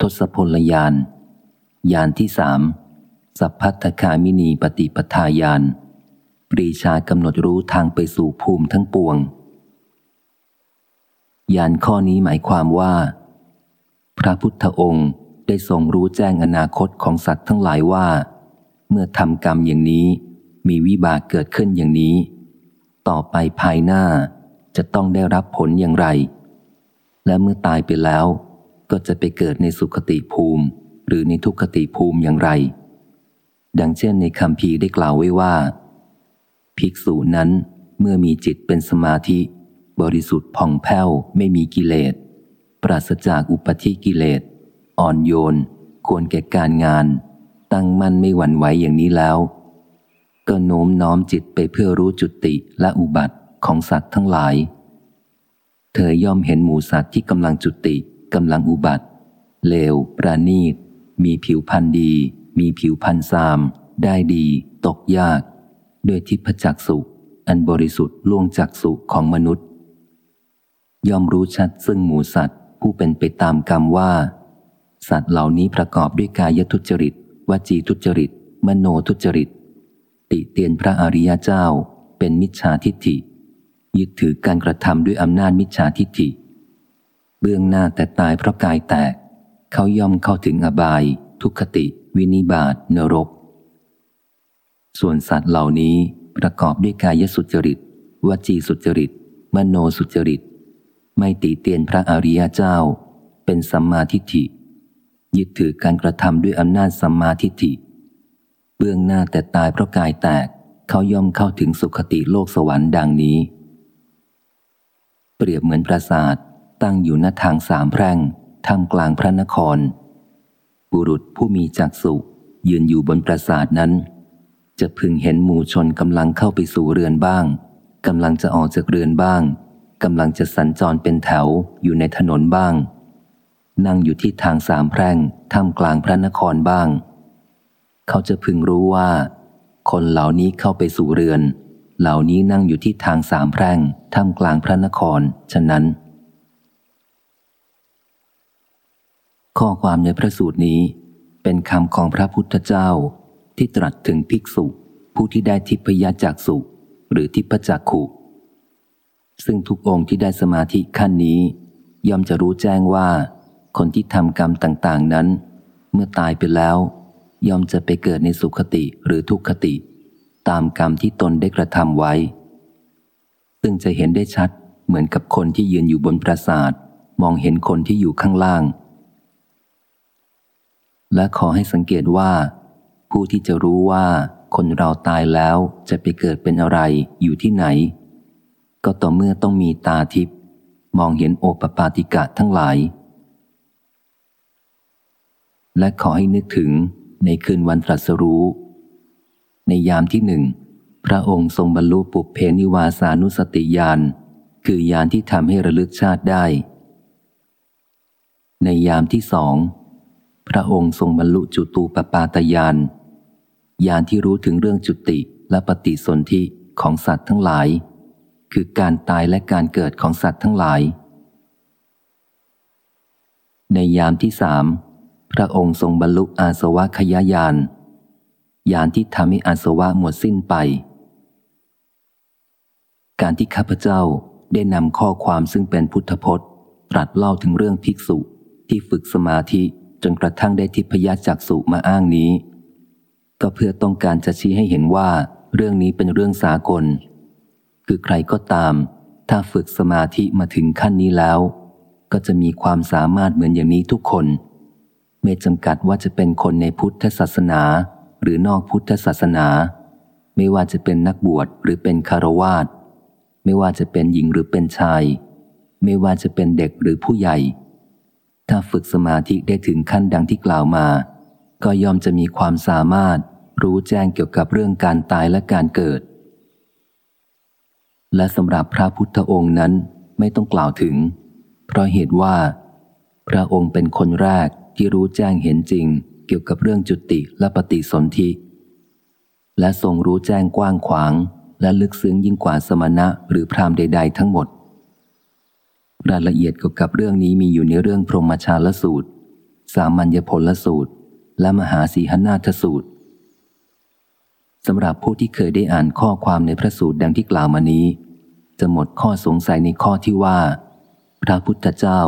ทศพลยาน ยานที่สามสัพพัทธคามินีปฏิปทายาน ปรีชากำหนดรู้ทางไปสู่ภูมิทั้งปวง ยานข้อนี้หมายความว่า พระพุทธองค์ได้ทรงรู้แจ้งอนาคตของสัตว์ทั้งหลายว่า เมื่อทำกรรมอย่างนี้มีวิบากเกิดขึ้นอย่างนี้ ต่อไปภายหน้าจะต้องได้รับผลอย่างไร และเมื่อตายไปแล้ว ก็จะไปเกิดในสุขติภูมิ หรือในทุกขติภูมิอย่างไร ดังเช่นในคำพีได้กล่าวไว้ว่า ภิกษุนั้นเมื่อมีจิตเป็นสมาธิ บริสุทธิ์ผ่องแผ้วไม่มีกิเลส ปราศจากอุปธิกิเลส อ่อนโยน ควรแก่การงาน ตั้งมั่นไม่หวั่นไหวอย่างนี้แล้ว ก็โน้มน้อมจิตไปเพื่อรู้จุติและอุบัติของสัตว์ทั้งหลาย เธอย่อมเห็นหมูสัตว์ที่กำลังจุติ กำลังอุบัติ เลว ประณีต มีผิวพันธ์ดี มีผิวพันธ์ซาม ได้ดี ตกยาก ด้วยทิพจักสุอันบริสุทธิ์ล่วงจักสุของมนุษย์ ย่อมรู้ชัดซึ่งหมูสัตว์ผู้เป็นไปตามกรรมว่า สัตว์เหล่านี้ประกอบด้วยกายทุจริต วจีทุจริต มโนทุจริต ติเตียนพระอริยเจ้า เป็นมิจฉาทิฏฐิยึดถือการกระทำด้วยอำนาจมิจฉาทิฏฐิ เบื้องหน้าแต่ตายเพราะกายแตก เขาย่อมเข้าถึงอบาย ทุกขติ วินิบาตนรก ส่วนสัตว์เหล่านี้ประกอบด้วยกายสุจริตวจีสุจริต มโนสุจริต ไม่ตีเตียนพระอริยเจ้า เป็นสัมมาทิฏฐิ ยึดถือการกระทำด้วยอำนาจสัมมาทิฏฐิ เบื้องหน้าแต่ตายเพราะกายแตก เขาย่อมเข้าถึงสุขติโลกสวรรค์ดังนี้ เปรียบเหมือนปราสาท ตั้งอยู่หน้าทางสามแพร่งท่ามกลางพระนคร บุรุษผู้มีจักษุยืนอยู่บนปราสาทนั้น จะพึงเห็นหมู่ชนกำลังเข้าไปสู่เรือนบ้างกำลังจะออกจากเรือนบ้างกำลังจะสัญจรเป็นแถวอยู่ในถนนบ้าง นั่งอยู่ที่ทางสามแพร่งท่ามกลางพระนครบ้าง เขาจะพึงรู้ว่า คนเหล่านี้เข้าไปสู่เรือน เหล่านี้นั่งอยู่ที่ทางสามแพร่งท่ามกลางพระนคร ฉะนั้น ข้อความในพระสูตรนี้ เป็นคำของพระพุทธเจ้าที่ตรัสถึงภิกษุ ผู้ที่ได้ทิพยจากสุหรือทิพจักขุ ซึ่งทุกองค์ที่ได้สมาธิขั้นนี้ ย่อมจะรู้แจ้งว่า คนที่ทำกรรมต่าง ๆนั้น เมื่อตายไปแล้ว ย่อมจะไปเกิดในสุขติหรือทุกขติ ตามกรรมที่ตนได้กระทำไว้ ซึ่งจะเห็นได้ชัดเหมือนกับคนที่ยืนอยู่บนปราสาท มองเห็นคนที่อยู่ข้างล่าง และขอให้สังเกตว่า ผู้ที่จะรู้ว่าคนเราตายแล้วจะไปเกิดเป็นอะไรอยู่ที่ไหน ก็ต่อเมื่อต้องมีตาทิพย์มองเห็นโอปปาติกะทั้งหลาย และขอให้นึกถึงในคืนวันตรัสรู้ ในยามที่หนึ่ง พระองค์ทรงบรรลุปุเพนิวาสานุสติญาณคือยานที่ทำให้ระลึกชาติได้ ในยามที่สอง พระองค์ทรงบรรลุจุตูปปาตญาณญาณที่รู้ถึงเรื่องจุติและปฏิสนธิของสัตว์ทั้งหลาย คือการตายและการเกิดของสัตว์ทั้งหลาย ในยามที่สามพระองค์ทรงบรรลุอาสวะขยายานยานที่ทำให้อาสวะหมดสิ้นไป การที่ข้าพเจ้าได้นำข้อความซึ่งเป็นพุทธพจน์ ตรัสเล่าถึงเรื่องภิกษุที่ฝึกสมาธิ จนกระทั่งได้ทิพยจักษุมาอ้างนี้ ก็เพื่อต้องการจะชี้ให้เห็นว่า เรื่องนี้เป็นเรื่องสากล คือใครก็ตาม ถ้าฝึกสมาธิมาถึงขั้นนี้แล้ว ก็จะมีความสามารถเหมือนอย่างนี้ทุกคน ไม่จำกัดว่าจะเป็นคนในพุทธศาสนา หรือนอกพุทธศาสนา ไม่ว่าจะเป็นนักบวชหรือเป็นคารวาสไม่ว่าจะเป็นหญิงหรือเป็นชาย ไม่ว่าจะเป็นเด็กหรือผู้ใหญ่ ถ้าฝึกสมาธิได้ถึงขั้นดังที่กล่าวมา ก็ยอมจะมีความสามารถรู้แจ้งเกี่ยวกับเรื่องการตายและการเกิด และสำหรับพระพุทธองค์นั้นไม่ต้องกล่าวถึง เพราะเหตุว่า พระองค์เป็นคนแรกที่รู้แจ้งเห็นจริง เกี่ยวกับเรื่องจุติและปฏิสนธิ และทรงรู้แจ้งกว้างขวาง และลึกซึ้งยิ่งกว่าสมณะหรือพรามใด ๆ ทั้งหมด รายละเอียดเกี่ยวกับเรื่องนี้มีอยู่ในเรื่องพรหมชาลสูตร สามัญญผลสูตร และมหาสีหนาทสูตรสำหรับผู้ที่เคยได้อ่านข้อความในพระสูตรดังที่กล่าวมานี้ จะหมดข้อสงสัยในข้อที่ว่า พระพุทธเจ้า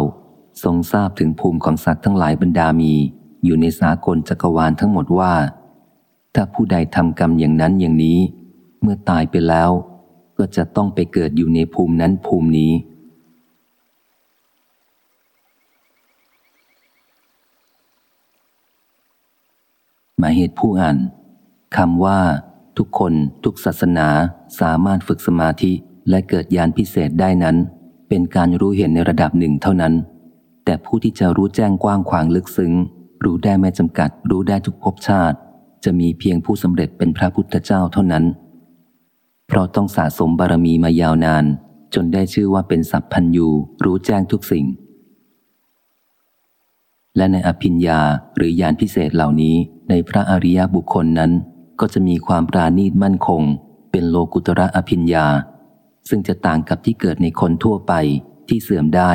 ทรงทราบถึงภูมิของสัตว์ทั้งหลายบรรดามี อยู่ในสากลจักรวาลทั้งหมดว่า ถ้าผู้ใดทำกรรมอย่างนั้นอย่างนี้ เมื่อตายไปแล้ว ก็จะต้องไปเกิดอยู่ในภูมินั้นภูมินี้ หมายเหตุผู้อ่านคำว่า ทุกคนทุกศาสนาสามารถฝึกสมาธิและเกิดญาณพิเศษได้นั้น เป็นการรู้เห็นในระดับหนึ่งเท่านั้น แต่ผู้ที่จะรู้แจ้งกว้างขวางลึกซึ้ง รู้ได้ไม่จำกัด รู้ได้ทุกภพชาติ จะมีเพียงผู้สำเร็จเป็นพระพุทธเจ้าเท่านั้น เพราะต้องสะสมบารมีมายาวนาน จนได้ชื่อว่าเป็นสัพพัญยูรู้แจ้งทุกสิ่ง และในอภิญญาหรือญาณพิเศษเหล่านี้ในพระอริยบุคคลนั้น ก็จะมีความปราณีตมั่นคง เป็นโลกุตระอภิญญา ซึ่งจะต่างกับที่เกิดในคนทั่วไปที่เสื่อมได้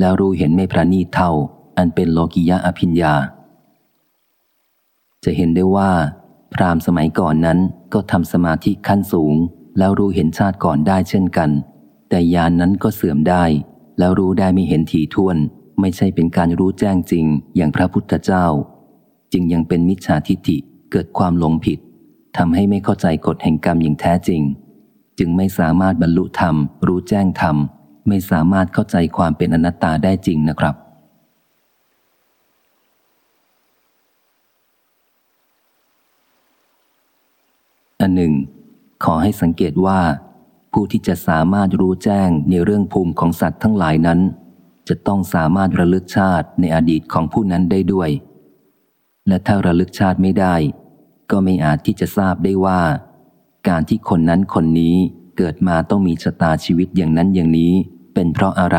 แล้วรู้เห็นไม่ปราณีตเท่า อันเป็นโลกิยะอภิญญา จะเห็นได้ว่า พราหมณ์สมัยก่อนนั้นก็ทำสมาธิขั้นสูง แล้วรู้เห็นชาติก่อนได้เช่นกัน แต่ยานนั้นก็เสื่อมได้ แล้วรู้ได้ไม่เห็นถี่ถ้วน ไม่ใช่เป็นการรู้แจ้งจริงอย่างพระพุทธเจ้า จึงยังเป็นมิจฉาทิฏฐิเกิดความหลงผิดทำให้ไม่เข้าใจกฎแห่งกรรมอย่างแท้จริง จึงไม่สามารถบรรลุธรรม รู้แจ้งธรรม ไม่สามารถเข้าใจความเป็นอนัตตาได้จริงนะครับ อันหนึ่ง ขอให้สังเกตว่า ผู้ที่จะสามารถรู้แจ้งในเรื่องภูมิของสัตว์ทั้งหลายนั้น จะต้องสามารถระลึกชาติในอดีตของผู้นั้นได้ด้วย และถ้าระลึกชาติไม่ได้ ก็ไม่อาจที่จะทราบได้ว่า การที่คนนั้นคนนี้เกิดมาต้องมีชะตาชีวิตอย่างนั้นอย่างนี้เป็นเพราะอะไร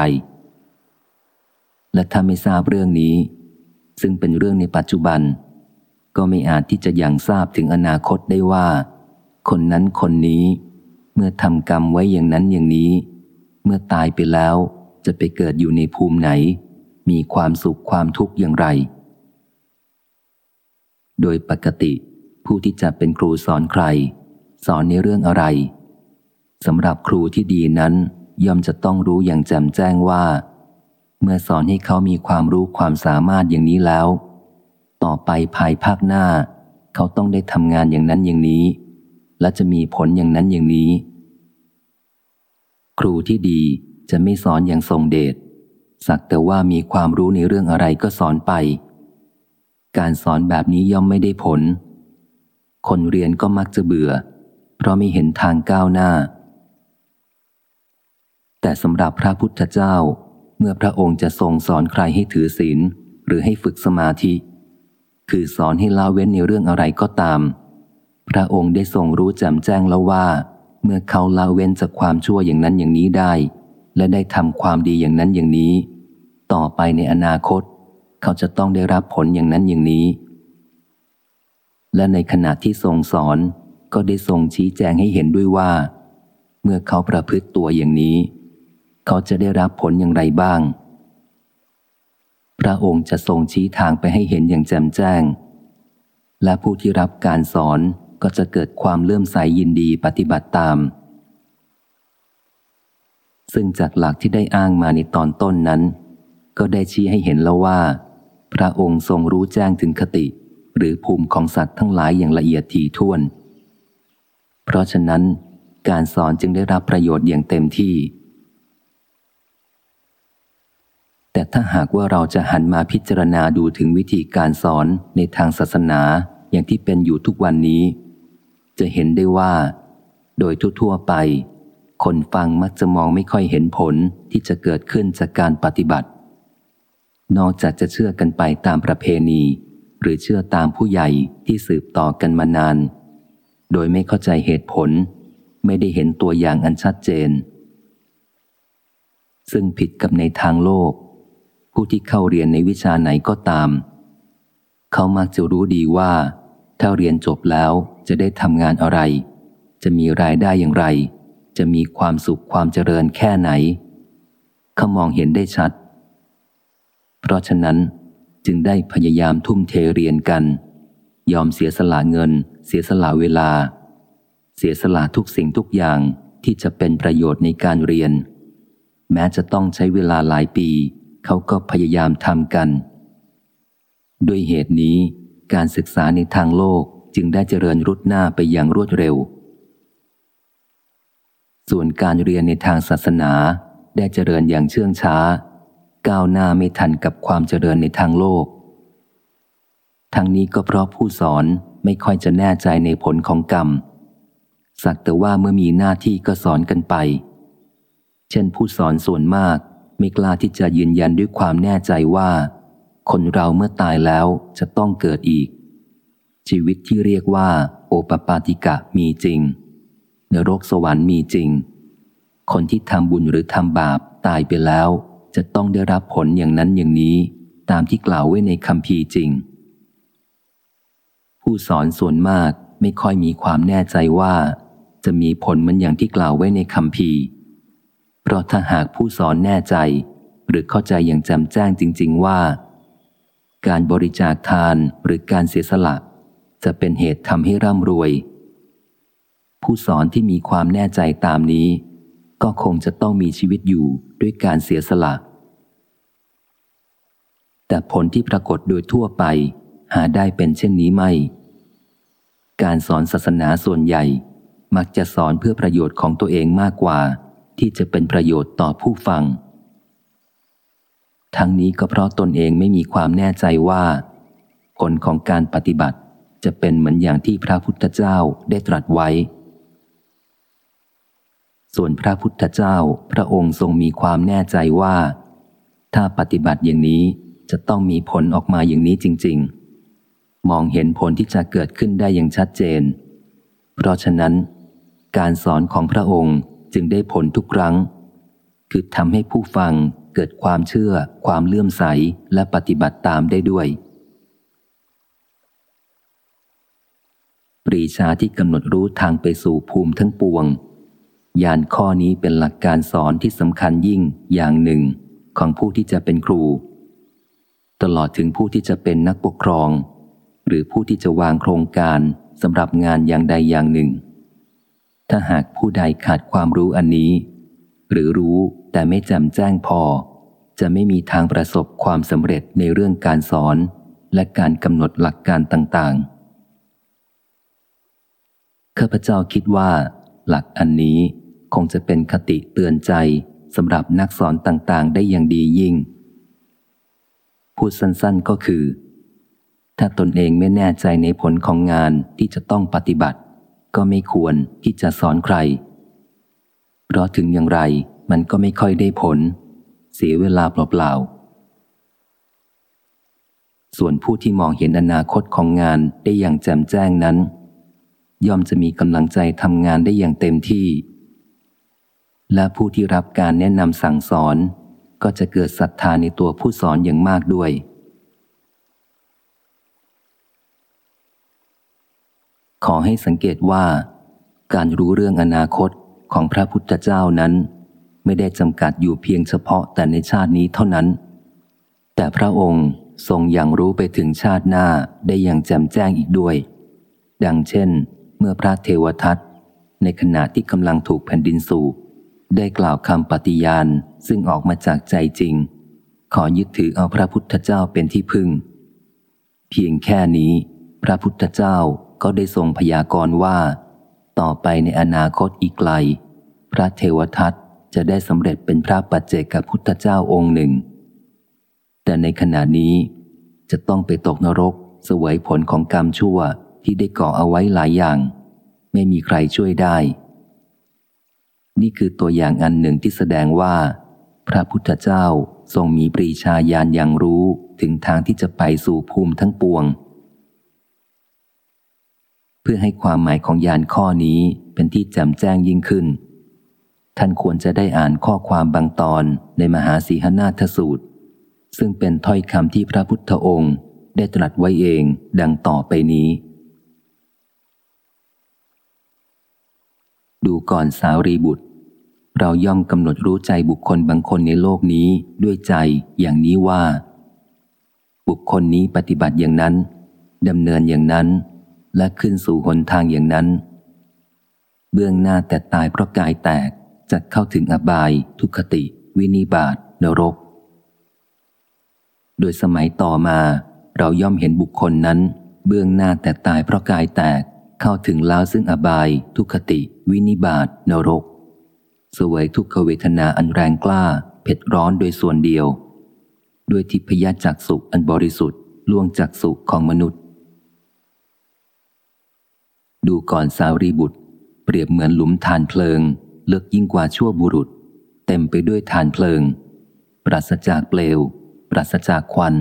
และถ้าไม่ทราบเรื่องนี้ ซึ่งเป็นเรื่องในปัจจุบัน ก็ไม่อาจที่จะยังทราบถึงอนาคตได้ว่า คนนั้นคนนี้ เมื่อทำกรรมไว้อย่างนั้นอย่างนี้ เมื่อตายไปแล้ว จะไปเกิดอยู่ในภูมิไหน มีความสุขความทุกข์อย่างไร โดยปกติ ผู้ที่จะเป็นครูสอนใคร สอนในเรื่องอะไรสำหรับครูที่ดีนั้น ย่อมจะต้องรู้อย่างแจ่มแจ้งว่า เมื่อสอนให้เขามีความรู้ความสามารถอย่างนี้แล้ว ต่อไปภายภาคหน้า เขาต้องได้ทำงานอย่างนั้นอย่างนี้ และจะมีผลอย่างนั้นอย่างนี้ ครูที่ดี จะไม่สอนอย่างทรงเดชสักแต่ว่ามีความรู้ในเรื่องอะไรก็สอนไป การสอนแบบนี้ย่อมไม่ได้ผล คนเรียนก็มักจะเบื่อ เพราะไม่เห็นทางก้าวหน้า แต่สำหรับพระพุทธเจ้า เมื่อพระองค์จะทรงสอนใครให้ถือศีลหรือให้ฝึกสมาธิ คือสอนให้ละเว้นในเรื่องอะไรก็ตาม พระองค์ได้ทรงรู้แจ่มแจ้งแล้วว่า เมื่อเขาละเว้นจากความชั่วอย่างนั้นอย่างนี้ได้ และได้ทำความดีอย่างนั้นอย่างนี้ ต่อไปในอนาคต เขาจะต้องได้รับผลอย่างนั้นอย่างนี้ และในขณะที่ทรงสอนก็ได้ทรงชี้แจงให้เห็นด้วยว่า เมื่อเขาประพฤติตัวอย่างนี้ เขาจะได้รับผลอย่างไรบ้าง พระองค์จะทรงชี้ทางไปให้เห็นอย่างแจ่มแจ้ง และผู้ที่รับการสอนก็จะเกิดความเลื่อมใสยยินดีปฏิบัติตาม ซึ่งจากหลักที่ได้อ้างมาในตอนต้นนั้น ก็ได้ชี้ให้เห็นแล้วว่า พระองค์ทรงรู้แจ้งถึงคติ หรือภูมิของสัตว์ทั้งหลายอย่างละเอียดถี่ถ้วน เพราะฉะนั้น การสอนจึงได้รับประโยชน์อย่างเต็มที่ แต่ถ้าหากว่าเราจะหันมาพิจารณาดูถึงวิธีการสอนในทางศาสนาอย่างที่เป็นอยู่ทุกวันนี้ จะเห็นได้ว่า โดยทั่วๆไป คนฟังมักจะมองไม่ค่อยเห็นผลที่จะเกิดขึ้นจากการปฏิบัติ นอกจากจะเชื่อกันไปตามประเพณี หรือเชื่อตามผู้ใหญ่ที่สืบต่อกันมานาน โดยไม่เข้าใจเหตุผล ไม่ได้เห็นตัวอย่างอันชัดเจน ซึ่งผิดกับในทางโลก ผู้ที่เข้าเรียนในวิชาไหนก็ตาม เขามักจะรู้ดีว่า ถ้าเรียนจบแล้วจะได้ทำงานอะไร จะมีรายได้อย่างไร จะมีความสุขความเจริญแค่ไหนเขามองเห็นได้ชัด เพราะฉะนั้นจึงได้พยายามทุ่มเทเรียนกัน ยอมเสียสละเงิน เสียสละเวลา เสียสละทุกสิ่งทุกอย่างที่จะเป็นประโยชน์ในการเรียน แม้จะต้องใช้เวลาหลายปี เขาก็พยายามทำกัน ด้วยเหตุนี้การศึกษาในทางโลกจึงได้เจริญรุดหน้าไปอย่างรวดเร็ว ส่วนการเรียนในทางศาสนาได้เจริญอย่างเชื่องช้า ก้าวหน้าไม่ทันกับความเจริญในทางโลก ทั้งนี้ก็เพราะผู้สอนไม่ค่อยจะแน่ใจในผลของกรรม สักแต่ว่าเมื่อมีหน้าที่ก็สอนกันไป เช่นผู้สอนส่วนมากไม่กล้าที่จะยืนยันด้วยความแน่ใจว่า คนเราเมื่อตายแล้วจะต้องเกิดอีก ชีวิตที่เรียกว่า โอปปาติกะมีจริง นรกสวรรค์มีจริง คนที่ทำบุญหรือทำบาปตายไปแล้ว จะต้องได้รับผลอย่างนั้นอย่างนี้ตามที่กล่าวไว้ในคำพีจริง ผู้สอนส่วนมากไม่ค่อยมีความแน่ใจว่า จะมีผลเหมือนอย่างที่กล่าวไว้ในคำพีเพราะถ้าหากผู้สอนแน่ใจ หรือเข้าใจอย่างแจ่มแจ้งจริง ๆ ว่า การบริจาคทานหรือการเสียสละ จะเป็นเหตุทำให้ร่ำรวย ผู้สอนที่มีความแน่ใจตามนี้ ก็คงจะต้องมีชีวิตอยู่ด้วยการเสียสละ แต่ผลที่ปรากฏโดยทั่วไป หาได้เป็นเช่นนี้ไม่ การสอนศาสนาส่วนใหญ่ มักจะสอนเพื่อประโยชน์ของตัวเองมากกว่า ที่จะเป็นประโยชน์ต่อผู้ฟัง ทั้งนี้ก็เพราะตนเองไม่มีความแน่ใจว่า ผลของการปฏิบัติจะเป็นเหมือนอย่างที่พระพุทธเจ้าได้ตรัสไว้ ส่วนพระพุทธเจ้าพระองค์ทรงมีความแน่ใจว่า ถ้าปฏิบัติอย่างนี้จะต้องมีผลออกมาอย่างนี้จริง ๆ มองเห็นผลที่จะเกิดขึ้นได้อย่างชัดเจน เพราะฉะนั้น การสอนของพระองค์จึงได้ผลทุกครั้ง คือทำให้ผู้ฟังเกิดความเชื่อ ความเลื่อมใสและปฏิบัติตามได้ด้วย ปรีชาที่กำหนดรู้ทางไปสู่ภูมิทั้งปวง ยานข้อนี้เป็นหลักการสอนที่สำคัญยิ่งอย่างหนึ่งของผู้ที่จะเป็นครู ตลอดถึงผู้ที่จะเป็นนักปกครอง หรือผู้ที่จะวางโครงการสำหรับงานอย่างใดอย่างหนึ่ง ถ้าหากผู้ใดขาดความรู้อันนี้ หรือรู้แต่ไม่จำแจ้งพอ จะไม่มีทางประสบความสำเร็จในเรื่องการสอน และการกำหนดหลักการต่างๆข้าพเจ้าคิดว่า หลักอันนี้ คงจะเป็นคติเตือนใจสำหรับนักสอนต่างๆ ได้อย่างดียิ่ง พูดสั้นๆก็คือ ถ้าตนเองไม่แน่ใจในผลของงานที่จะต้องปฏิบัติ ก็ไม่ควรที่จะสอนใคร เพราะถึงอย่างไรมันก็ไม่ค่อยได้ผล เสียเวลาเปล่าๆ ส่วนผู้ที่มองเห็นอนาคตของงานได้อย่างแจ่มแจ้งนั้น ย่อมจะมีกำลังใจทำงานได้อย่างเต็มที่ และผู้ที่รับการแนะนำสั่งสอน ก็จะเกิดศรัทธาในตัวผู้สอนอย่างมากด้วย ขอให้สังเกตว่า การรู้เรื่องอนาคตของพระพุทธเจ้านั้น ไม่ได้จำกัดอยู่เพียงเฉพาะแต่ในชาตินี้เท่านั้น แต่พระองค์ทรงอย่างรู้ไปถึงชาติหน้าได้อย่างแจ่มแจ้งอีกด้วย ดังเช่น เมื่อพระเทวทัตในขณะที่กำลังถูกแผ่นดินสูบ ได้กล่าวคำปฏิญาณซึ่งออกมาจากใจจริง ขอยึดถือเอาพระพุทธเจ้าเป็นที่พึ่ง เพียงแค่นี้ พระพุทธเจ้าก็ได้ทรงพยากรณ์ว่า ต่อไปในอนาคตอีกไกล พระเทวทัตจะได้สำเร็จเป็นพระปัจเจกพุทธเจ้าองค์หนึ่ง แต่ในขณะนี้จะต้องไปตกนรกสวยผลของกรรมชั่วที่ได้ก่อเอาไว้หลายอย่าง ไม่มีใครช่วยได้ นี่คือตัวอย่างอันหนึ่งที่แสดงว่า พระพุทธเจ้าทรงมีปรีชาญาณอย่างรู้ถึงทางที่จะไปสู่ภูมิทั้งปวง เพื่อให้ความหมายของยานข้อนี้เป็นที่แจ่มแจ้งยิ่งขึ้น ท่านควรจะได้อ่านข้อความบางตอนในมหาสีหนาทสูตร ซึ่งเป็นถ้อยคำที่พระพุทธองค์ได้ตรัสไว้เองดังต่อไปนี้ ดูก่อนสาวรีบุตร เราย่อมกำหนดรู้ใจบุคคลบางคนในโลกนี้ด้วยใจอย่างนี้ว่าบุบุคคลนี้ปฏิบัติอย่างนั้นดำเนินอย่างนั้น และขึ้นสู่หนทางอย่างนั้น เบื้องหน้าแต่ตายเพราะกายแตกจะเข้าถึงอบาย ทุคติ วินิบาตนรก โดยสมัยต่อมา เราย่อมเห็นบุคคลนั้น เบื้องหน้าแต่ตายเพราะกายแตก เข้าถึงแล้วซึ่งอบาย ทุคติ วินิบาตนรก สวยทุกขเวทนาอันแรงกล้า เผ็ดร้อนโดยส่วนเดียว ด้วยทิพยจักสุอันบริสุทธิ์ล่วงจักสุของมนุษย์ ดูก่อนสาวรีบุตร เปรียบเหมือนหลุมฐานเพลิง เลือกยิ่งกว่าชั่วบุรุษ เต็มไปด้วยฐานเพลิง ปราศจากเปลว ปราศจากควัน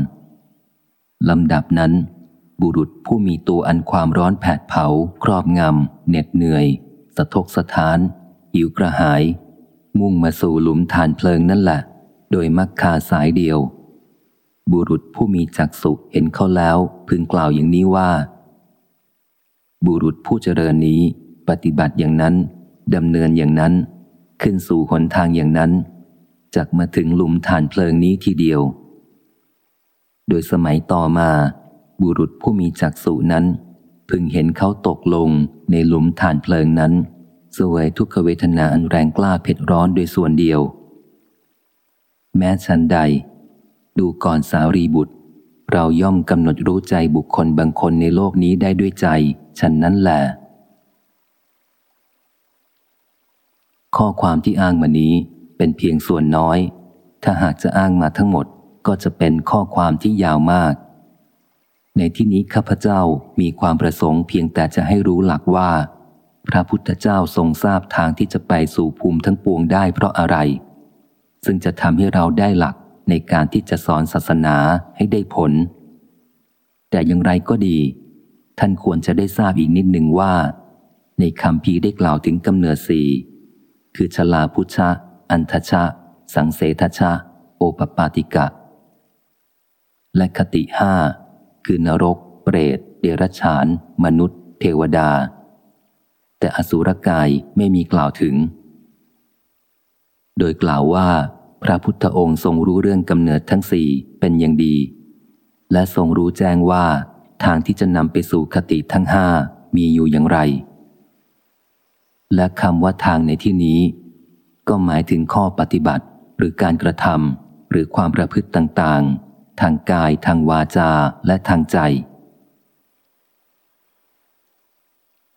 ลำดับนั้น บุรุษผู้มีตัวอันความร้อนแผดเผา ครอบงำเหน็ดเหนื่อย สะทกสะท้าน หิวกระหาย มุ่งมาสู่หลุมฐานเพลิงนั่นแหละ โดยมักคาสายเดียว บุรุษผู้มีจักสุเห็นเขาแล้ว พึงกล่าวอย่างนี้ว่า บุรุษผู้เจริญนี้ ปฏิบัติอย่างนั้นดำเนินอย่างนั้น ขึ้นสู่หนทางอย่างนั้นจากมาถึงหลุมฐานเพลิงนี้ทีเดียว โดยสมัยต่อมา บุรุษผู้มีจักษุนั้น พึงเห็นเขาตกลงในหลุมฐานเพลิงนั้นสวยทุกขเวทนาอันแรงกล้าเผ็ดร้อนโดยส่วนเดียว แม้ฉันใด ดูก่อนสารีบุตร เราย่อมกำหนดรู้ใจบุคคลบางคนในโลกนี้ได้ด้วยใจ ฉันนั้นแหละข้อความที่อ้างมานี้เป็นเพียงส่วนน้อย ถ้าหากจะอ้างมาทั้งหมดก็จะเป็นข้อความที่ยาวมาก ในที่นี้ข้าพเจ้ามีความประสงค์เพียงแต่จะให้รู้หลักว่า พระพุทธเจ้าทรงทราบทางที่จะไปสู่ภูมิทั้งปวงได้เพราะอะไร ซึ่งจะทำให้เราได้หลักในการที่จะสอนศาสนาให้ได้ผล แต่อย่างไรก็ดี ท่านควรจะได้ทราบอีกนิดหนึ่งว่า ในคำพีได้กล่าวถึงกำเนิดสี่คือชลาพุชะ อันทชะ สังเสทชะ โอปปาติกะ และคติห้า คือนรก เปรต เดรัจฉาน มนุษย์ เทวดา แต่อสุรกายไม่มีกล่าวถึง โดยกล่าวว่า พระพุทธองค์ทรงรู้เรื่องกำเนิดทั้งสี่เป็นอย่างดี และทรงรู้แจ้งว่าทางที่จะนำไปสู่คติทั้งห้ามีอยู่อย่างไร และคำว่าทางในที่นี้ ก็หมายถึงข้อปฏิบัติหรือการกระทำหรือความประพฤติต่างๆ ทางกาย ทางวาจา และทางใจ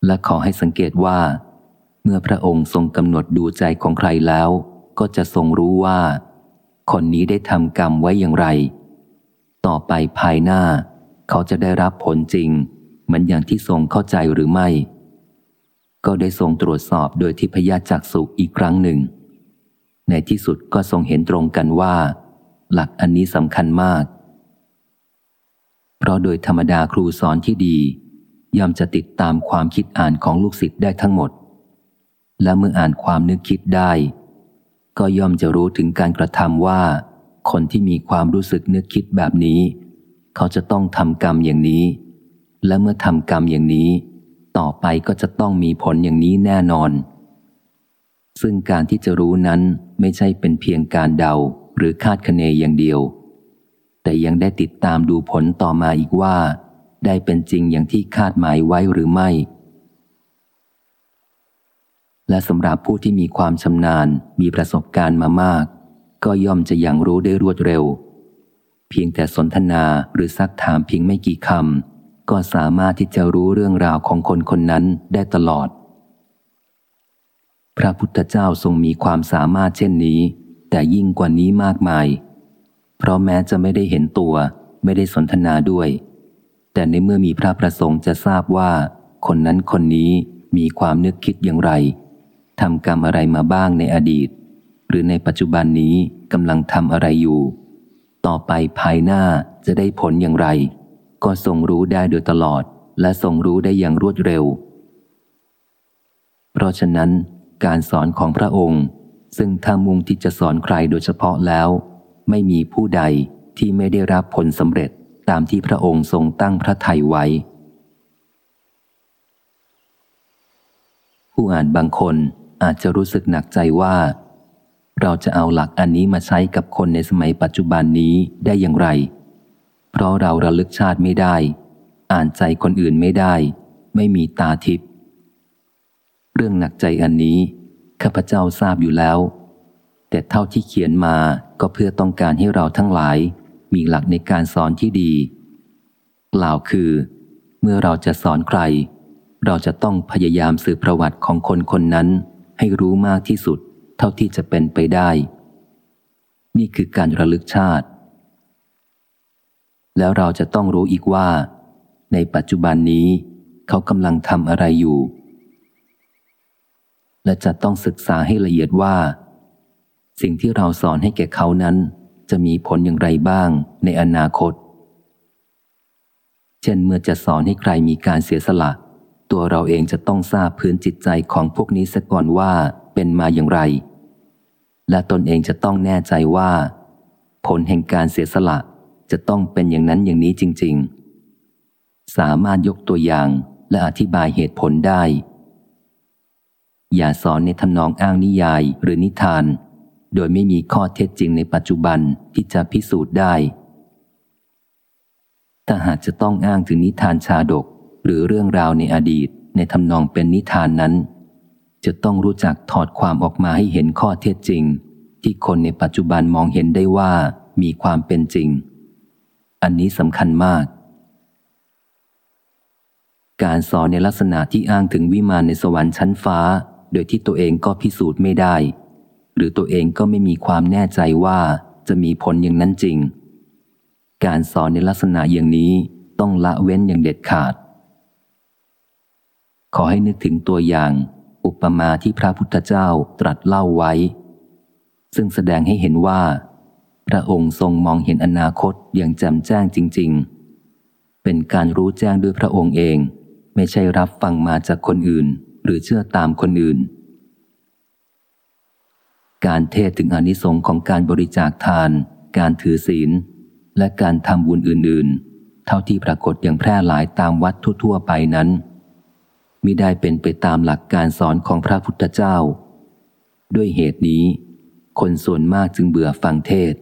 และขอให้สังเกตว่า เมื่อพระองค์ทรงกำหนดดูใจของใครแล้ว ก็จะทรงรู้ว่า คนนี้ได้ทำกรรมไว้อย่างไร ต่อไปภายหน้า เขาจะได้รับผลจริง เหมือนอย่างที่ทรงเข้าใจหรือไม่ ก็ได้ทรงตรวจสอบโดยทิพยจักสุอีกครั้งหนึ่ง ในที่สุดก็ทรงเห็นตรงกันว่า หลักอันนี้สำคัญมาก เพราะโดยธรรมดาครูสอนที่ดี ย่อมจะติดตามความคิดอ่านของลูกศิษย์ได้ทั้งหมด และเมื่ออ่านความนึกคิดได้ ก็ย่อมจะรู้ถึงการกระทำว่า คนที่มีความรู้สึกนึกคิดแบบนี้ เขาจะต้องทำกรรมอย่างนี้ และเมื่อทำกรรมอย่างนี้ ต่อไปก็จะต้องมีผลอย่างนี้แน่นอนซึ่งการที่จะรู้นั้นไม่ใช่เป็นเพียงการเดา หรือคาดคะเนอย่างเดียว แต่ยังได้ติดตามดูผลต่อมาอีกว่า ได้เป็นจริงอย่างที่คาดหมายไว้หรือไม่ และสำหรับผู้ที่มีความชำนาญมีประสบการณ์มามาก ก็ย่อมจะยังรู้ได้รวดเร็ว เพียงแต่สนทนาหรือซักถามเพียงไม่กี่คำก็สามารถที่จะรู้เรื่องราวของคนคนนั้นได้ตลอดพระพุทธเจ้าทรงมีความสามารถเช่นนี้ แต่ยิ่งกว่านี้มากมาย เพราะแม้จะไม่ได้เห็นตัว ไม่ได้สนทนาด้วย แต่ในเมื่อมีพระประสงค์จะทราบว่า คนนั้นคนนี้มีความนึกคิดอย่างไรทำกรรมอะไรมาบ้างในอดีต หรือในปัจจุบันนี้กำลังทำอะไรอยู่ ต่อไปภายหน้าจะได้ผลอย่างไร ก็ทรงรู้ได้โดยตลอด และทรงรู้ได้อย่างรวดเร็ว เพราะฉะนั้น การสอนของพระองค์ ซึ่งถ้ามุ่งที่จะสอนใครโดยเฉพาะแล้ว ไม่มีผู้ใดที่ไม่ได้รับผลสำเร็จตามที่พระองค์ทรงตั้งพระทัยไว้ ผู้อ่านบางคนอาจจะรู้สึกหนักใจว่า เราจะเอาหลักอันนี้มาใช้กับคนในสมัยปัจจุบันนี้ได้อย่างไร เพราะเราระลึกชาติไม่ได้ อ่านใจคนอื่นไม่ได้ ไม่มีตาทิพย์เรื่องหนักใจอันนี้ ข้าพเจ้าทราบอยู่แล้ว แต่เท่าที่เขียนมาก็เพื่อต้องการให้เราทั้งหลาย มีหลักในการสอนที่ดีกล่าวคือ เมื่อเราจะสอนใคร เราจะต้องพยายามสืบประวัติของคนคนนั้น ให้รู้มากที่สุด เท่าที่จะเป็นไปได้ นี่คือการระลึกชาติ แล้วเราจะต้องรู้อีกว่า ในปัจจุบันนี้ เขากำลังทำอะไรอยู่ และจะต้องศึกษาให้ละเอียดว่า สิ่งที่เราสอนให้แก่เขานั้น จะมีผลอย่างไรบ้างในอนาคต เช่นเมื่อจะสอนให้ใครมีการเสียสละ ตัวเราเองจะต้องทราบพื้นจิตใจของพวกนี้ซะก่อนว่าเป็นมาอย่างไร และตนเองจะต้องแน่ใจว่า ผลแห่งการเสียสละจะต้องเป็นอย่างนั้นอย่างนี้จริง ๆ สามารถยกตัวอย่างและอธิบายเหตุผลได้ อย่าสอนในทำนองอ้างนิยายหรือนิทาน โดยไม่มีข้อเท็จจริงในปัจจุบันที่จะพิสูจน์ได้ถ้าหากจะต้องอ้างถึงนิทานชาดก หรือเรื่องราวในอดีตในทำนองเป็นนิทานนั้น จะต้องรู้จักถอดความออกมาให้เห็นข้อเท็จจริง ที่คนในปัจจุบันมองเห็นได้ว่ามีความเป็นจริง อันนี้สำคัญมาก การสอนในลักษณะที่อ้างถึงวิมานในสวรรค์ชั้นฟ้า โดยที่ตัวเองก็พิสูจน์ไม่ได้ หรือตัวเองก็ไม่มีความแน่ใจว่าจะมีผลอย่างนั้นจริง การสอนในลักษณะอย่างนี้ต้องละเว้นอย่างเด็ดขาด ขอให้นึกถึงตัวอย่าง อุปมาที่พระพุทธเจ้าตรัสเล่าไว้ ซึ่งแสดงให้เห็นว่า พระองค์ทรงมองเห็นอนาคตอย่างแจ่มแจ้งจริง ๆ เป็นการรู้แจ้งด้วยพระองค์เอง ไม่ใช่รับฟังมาจากคนอื่น หรือเชื่อตามคนอื่น การเทศถึงอนิสงค์ของการบริจาคทาน การถือศีล และการทำบุญอื่น ๆ เท่าที่ปรากฏอย่างแพร่หลายตามวัดทั่ว ๆ ไปนั้นมิได้เป็นไปตามหลักการสอนของพระพุทธเจ้า ด้วยเหตุนี้ คนส่วนมากจึงเบื่อฟังเทศ